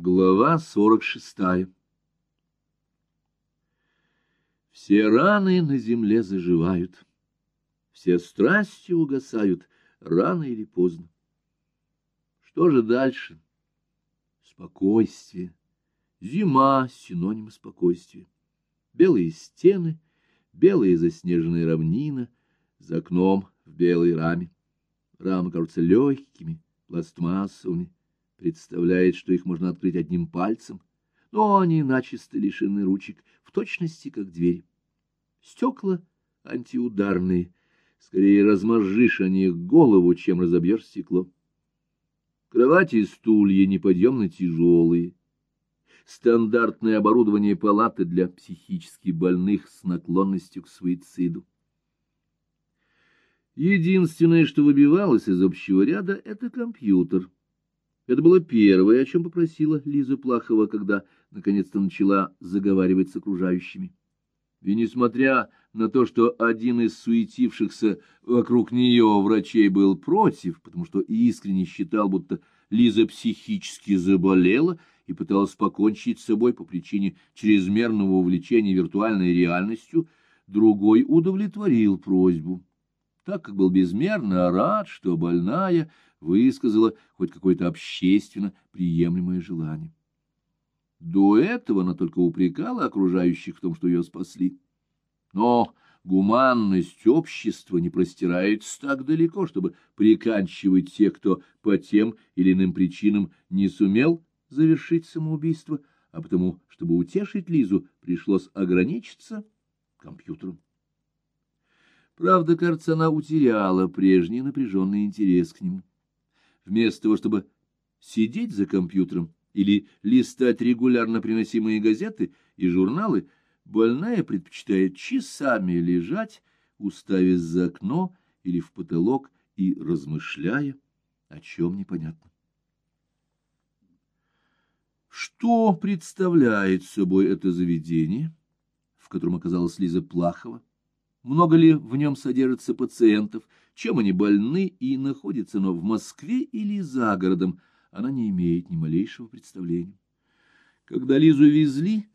Глава сорок шестая Все раны на земле заживают, все страсти угасают рано или поздно. Что же дальше? Спокойствие. Зима — синоним спокойствия. Белые стены, белая заснеженная равнина, за окном в белой раме. Рамы кажутся легкими, пластмассовыми, представляет, что их можно открыть одним пальцем, но они начисто лишены ручек, в точности, как двери. Стекла антиударные, скорее разморжишь о них голову, чем разобьешь стекло. Кровати и стулья неподъемно тяжелые. Стандартное оборудование палаты для психически больных с наклонностью к суициду. Единственное, что выбивалось из общего ряда, — это компьютер — это было первое, о чем попросила Лиза Плахова, когда наконец-то начала заговаривать с окружающими. И несмотря на то, что один из суетившихся вокруг нее врачей был против, потому что искренне считал, будто Лиза психически заболела и пыталась покончить с собой по причине чрезмерного увлечения виртуальной реальностью, другой удовлетворил просьбу. Так как был безмерно рад, что больная высказала хоть какое-то общественно приемлемое желание. До этого она только упрекала окружающих в том, что ее спасли. Но гуманность общества не простирается так далеко, чтобы приканчивать тех, кто по тем или иным причинам не сумел завершить самоубийство, а потому, чтобы утешить Лизу, пришлось ограничиться компьютером. Правда, кажется, она утеряла прежний напряженный интерес к нему. Вместо того, чтобы сидеть за компьютером или листать регулярно приносимые газеты и журналы, больная предпочитает часами лежать, уставясь за окно или в потолок и размышляя, о чем непонятно. Что представляет собой это заведение, в котором оказалась Лиза Плахова? Много ли в нем содержится пациентов, чем они больны и находятся но в Москве или за городом, она не имеет ни малейшего представления. Когда Лизу везли,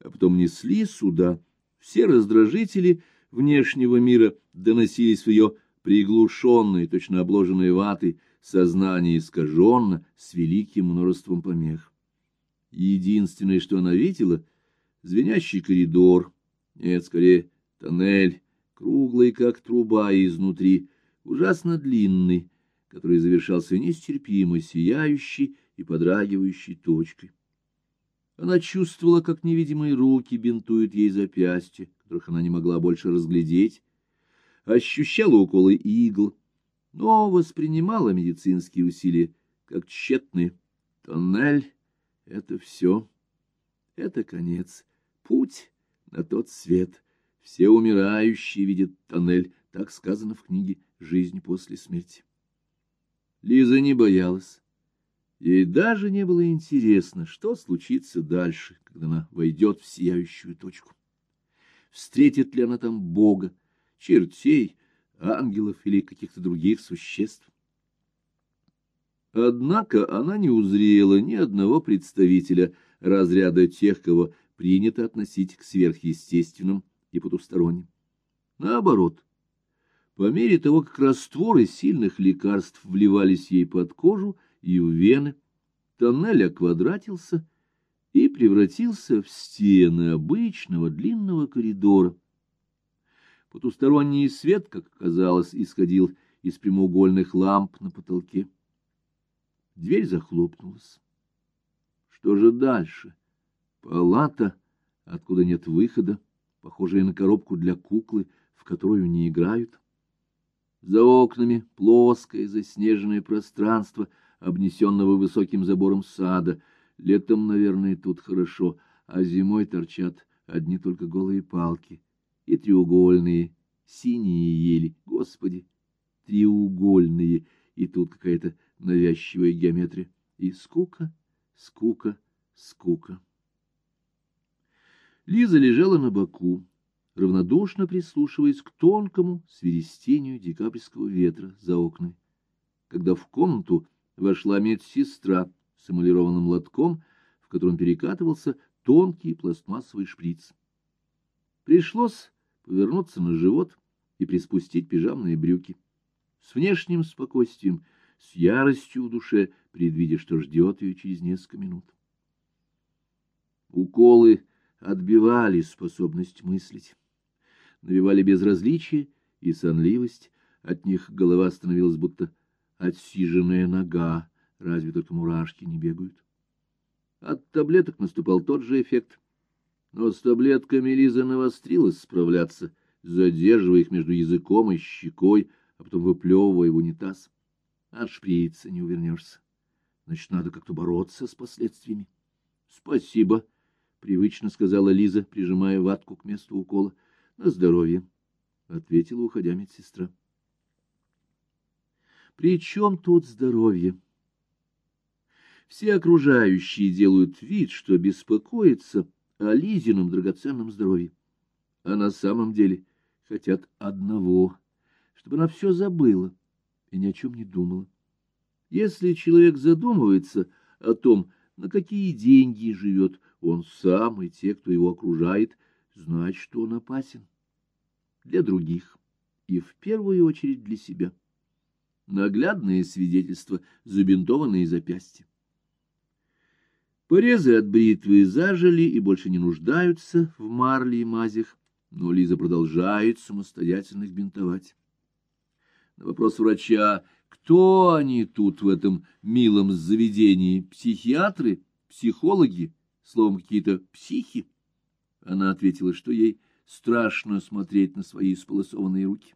а потом несли сюда, все раздражители внешнего мира доносились в ее приглушенное, точно обложенное ватой, сознание искаженно, с великим множеством помех. Единственное, что она видела — звенящий коридор, нет, скорее, тоннель, круглый, как труба изнутри, ужасно длинный, который завершался нестерпимо сияющей и подрагивающей точкой. Она чувствовала, как невидимые руки бинтуют ей запястья, которых она не могла больше разглядеть, ощущала уколы игл, но воспринимала медицинские усилия как тщетные. Тоннель — это все, это конец, путь на тот свет — все умирающие видят тоннель, так сказано в книге «Жизнь после смерти». Лиза не боялась. Ей даже не было интересно, что случится дальше, когда она войдет в сияющую точку. Встретит ли она там Бога, чертей, ангелов или каких-то других существ? Однако она не узрела ни одного представителя разряда тех, кого принято относить к сверхъестественным и потусторонним. Наоборот, по мере того, как растворы сильных лекарств вливались ей под кожу и в вены, тоннель оквадратился и превратился в стены обычного длинного коридора. Потусторонний свет, как оказалось, исходил из прямоугольных ламп на потолке. Дверь захлопнулась. Что же дальше? Палата, откуда нет выхода похожая на коробку для куклы, в которую не играют. За окнами плоское заснеженное пространство, обнесенного высоким забором сада. Летом, наверное, тут хорошо, а зимой торчат одни только голые палки и треугольные синие ели. Господи, треугольные, и тут какая-то навязчивая геометрия. И скука, скука, скука. Лиза лежала на боку, равнодушно прислушиваясь к тонкому свиристению декабрьского ветра за окнами. Когда в комнату вошла медсестра с эмалированным лотком, котором перекатывался тонкий пластмассовый шприц. Пришлось повернуться на живот и приспустить пижамные брюки. С внешним спокойствием, с яростью в душе, предвидя, что ждет ее через несколько минут. Уколы отбивали способность мыслить, навевали безразличие и сонливость, от них голова становилась будто отсиженная нога, разве только мурашки не бегают. От таблеток наступал тот же эффект, но с таблетками Лиза навострилась справляться, задерживая их между языком и щекой, а потом выплевывая в унитаз. От шприца не увернешься. Значит, надо как-то бороться с последствиями. — Спасибо, — привычно сказала Лиза, прижимая ватку к месту укола. — На здоровье, — ответила, уходя медсестра. — При чем тут здоровье? Все окружающие делают вид, что беспокоятся о Лизином драгоценном здоровье, а на самом деле хотят одного, чтобы она все забыла и ни о чем не думала. Если человек задумывается о том, на какие деньги живет он сам и те, кто его окружает, значит, он опасен для других и в первую очередь для себя. Наглядное свидетельство — забинтованные запястья. Порезы от бритвы зажили и больше не нуждаются в марле и мазях, но Лиза продолжает самостоятельно их бинтовать. На вопрос врача, кто они тут в этом милом заведении, психиатры, психологи, словом, какие-то психи, она ответила, что ей страшно смотреть на свои сполосованные руки.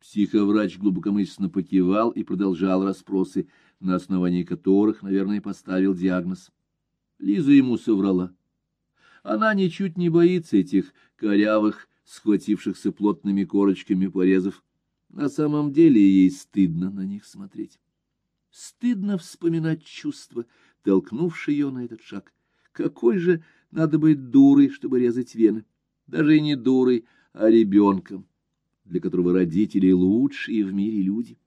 Психоврач глубокомысленно покивал и продолжал расспросы, на основании которых, наверное, поставил диагноз. Лиза ему соврала. Она ничуть не боится этих корявых, схватившихся плотными корочками порезов. На самом деле ей стыдно на них смотреть. Стыдно вспоминать чувства, толкнувшие ее на этот шаг. Какой же надо быть дурой, чтобы резать вены? Даже и не дурой, а ребенком для которого родители лучшие в мире люди.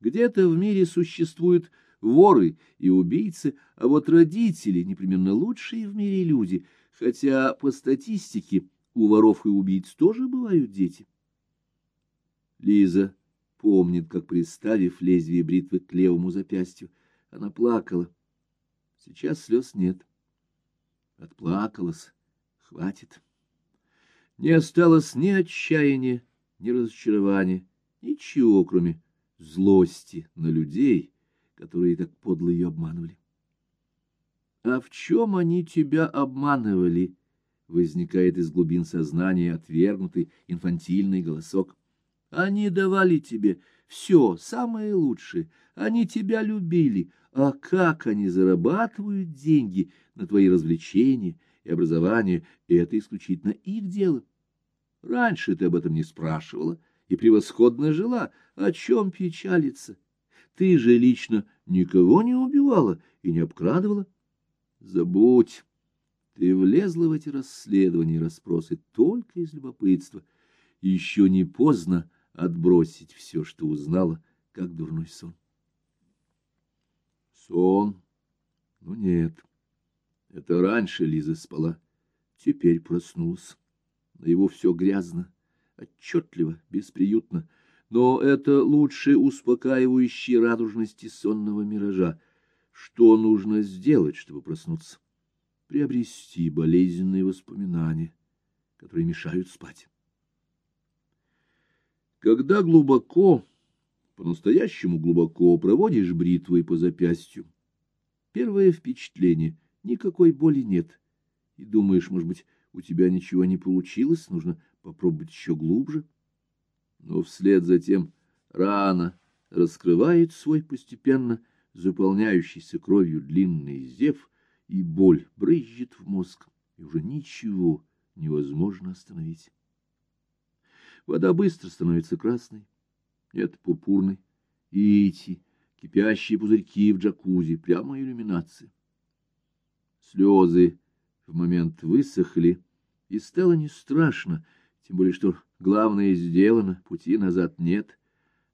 Где-то в мире существуют воры и убийцы, а вот родители непременно лучшие в мире люди, хотя по статистике у воров и убийц тоже бывают дети. Лиза помнит, как, приставив лезвие бритвы к левому запястью, она плакала. Сейчас слез нет. Отплакалась. Хватит. Не осталось ни отчаяния, ни разочарования, ничего, кроме злости на людей, которые так подло ее обманывали. — А в чем они тебя обманывали? — возникает из глубин сознания отвергнутый инфантильный голосок. — Они давали тебе все, самое лучшее, они тебя любили, а как они зарабатывают деньги на твои развлечения и образование — это исключительно их дело. Раньше ты об этом не спрашивала и превосходно жила. О чем печалиться? Ты же лично никого не убивала и не обкрадывала. Забудь. Ты влезла в эти расследования и расспросы только из любопытства. Еще не поздно отбросить все, что узнала, как дурной сон. Сон? Ну нет. Это раньше Лиза спала. Теперь проснулась на его все грязно, отчетливо, бесприютно, но это лучше успокаивающей радужности сонного миража. Что нужно сделать, чтобы проснуться? Приобрести болезненные воспоминания, которые мешают спать. Когда глубоко, по-настоящему глубоко проводишь бритвой по запястью, первое впечатление — никакой боли нет, и думаешь, может быть, у тебя ничего не получилось, нужно попробовать еще глубже. Но вслед за тем рана раскрывает свой постепенно заполняющийся кровью длинный зев, и боль брызжет в мозг, и уже ничего невозможно остановить. Вода быстро становится красной, нет и эти кипящие пузырьки в джакузи, прямо иллюминация. Слезы в момент высохли, и стало не страшно, тем более что главное сделано, пути назад нет.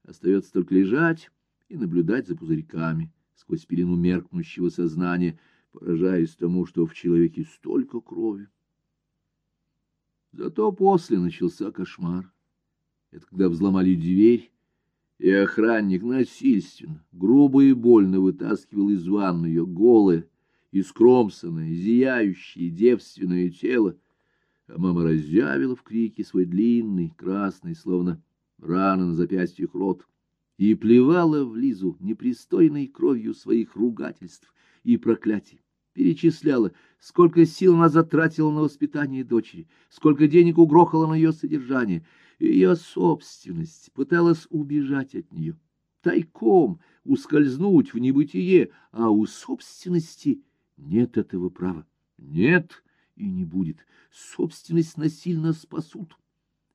Остается только лежать и наблюдать за пузырьками сквозь пелену меркнущего сознания, поражаясь тому, что в человеке столько крови. Зато после начался кошмар. Это когда взломали дверь, и охранник насильственно, грубо и больно вытаскивал из ванны ее голое, искромсанное, зияющее девственное тело, а мама разъявила в крике свой длинный, красный, словно рана на запястьях рот, и плевала в Лизу непристойной кровью своих ругательств и проклятий перечисляла, сколько сил она затратила на воспитание дочери, сколько денег угрохала на ее содержание. Ее собственность пыталась убежать от нее, тайком ускользнуть в небытие, а у собственности нет этого права. Нет и не будет. Собственность насильно спасут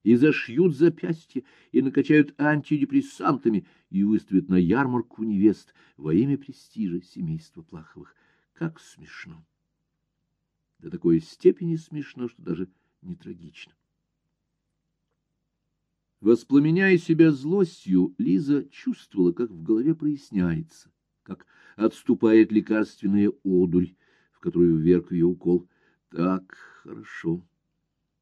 и зашьют запястья, и накачают антидепрессантами, и выставят на ярмарку невест во имя престижа семейства Плаховых. Как смешно! До такой степени смешно, что даже не трагично. Воспламеняя себя злостью, Лиза чувствовала, как в голове проясняется, как отступает лекарственная одурь, в которую вверг ее укол. Так хорошо.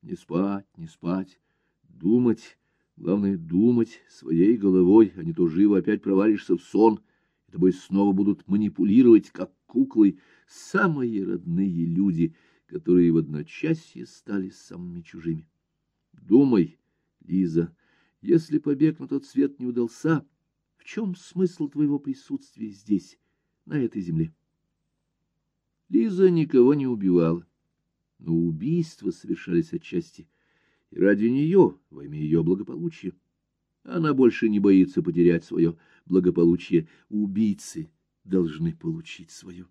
Не спать, не спать, думать, главное думать своей головой, а не то живо опять провалишься в сон, и тобой снова будут манипулировать, как куклой, самые родные люди, которые в одночасье стали самыми чужими. Думай, Лиза, если побег на тот свет не удался, в чем смысл твоего присутствия здесь, на этой земле? Лиза никого не убивала, но убийства совершались отчасти и ради нее, во имя ее благополучия. Она больше не боится потерять свое благополучие. Убийцы должны получить свое.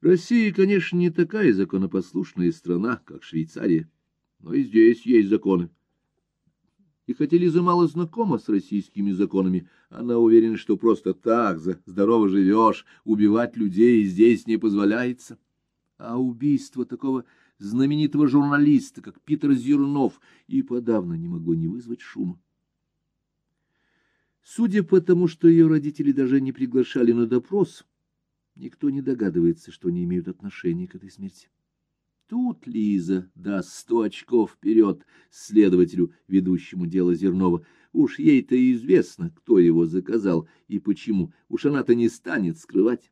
Россия, конечно, не такая законопослушная страна, как Швейцария, но и здесь есть законы. И хотя Лиза мало знакома с российскими законами, она уверена, что просто так, за здорово живешь, убивать людей здесь не позволяется. А убийство такого знаменитого журналиста, как Питер Зернов, и подавно не могло не вызвать шума. Судя по тому, что ее родители даже не приглашали на допрос, никто не догадывается, что они имеют отношение к этой смерти. Тут Лиза даст сто очков вперед следователю, ведущему дело Зернова. Уж ей-то известно, кто его заказал и почему. Уж она-то не станет скрывать.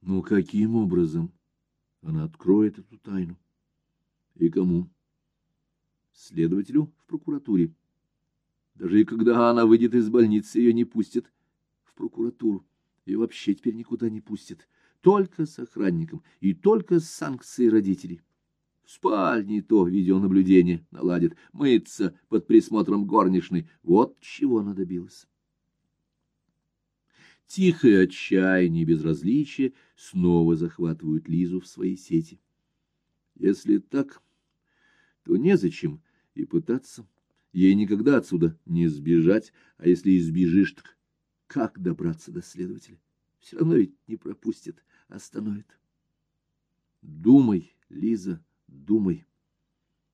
Ну, каким образом она откроет эту тайну? И кому? Следователю в прокуратуре. Даже и когда она выйдет из больницы, ее не пустят в прокуратуру. Ее вообще теперь никуда не пустят. Только с охранником и только с санкцией родителей. В спальне то видеонаблюдение наладит, мыться под присмотром горничной. Вот чего она добилась. Тихое отчаяние и безразличие снова захватывают Лизу в свои сети. Если так, то незачем и пытаться. Ей никогда отсюда не сбежать, а если избежишь, так как добраться до следователя? Все равно ведь не пропустит, остановит. Думай, Лиза, думай.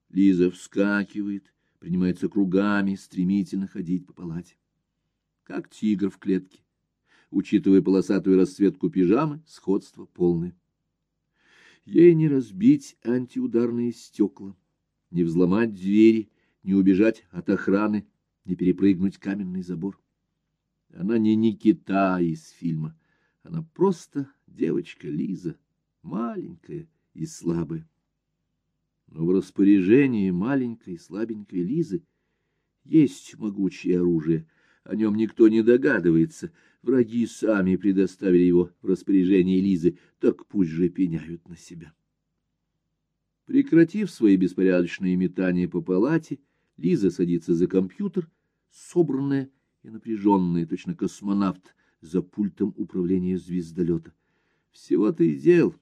Лиза вскакивает, принимается кругами, стремительно ходить по палате. Как тигр в клетке. Учитывая полосатую расцветку пижамы, сходство полное. Ей не разбить антиударные стекла, не взломать двери, не убежать от охраны, не перепрыгнуть каменный забор. Она не Никита из фильма, она просто девочка Лиза, маленькая и слабая. Но в распоряжении маленькой слабенькой Лизы есть могучее оружие, о нем никто не догадывается. Враги сами предоставили его в распоряжение Лизы, так пусть же пеняют на себя. Прекратив свои беспорядочные метания по палате, Лиза садится за компьютер, собранная и напряженная, точно космонавт, за пультом управления звездолета. Всего-то и дел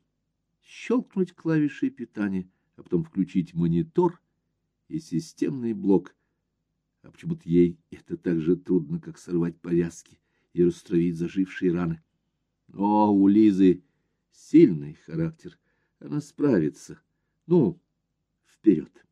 щелкнуть клавишей питания, а потом включить монитор и системный блок. А почему-то ей это так же трудно, как сорвать повязки и растравить зажившие раны. Но у Лизы сильный характер, она справится. Ну, вперед!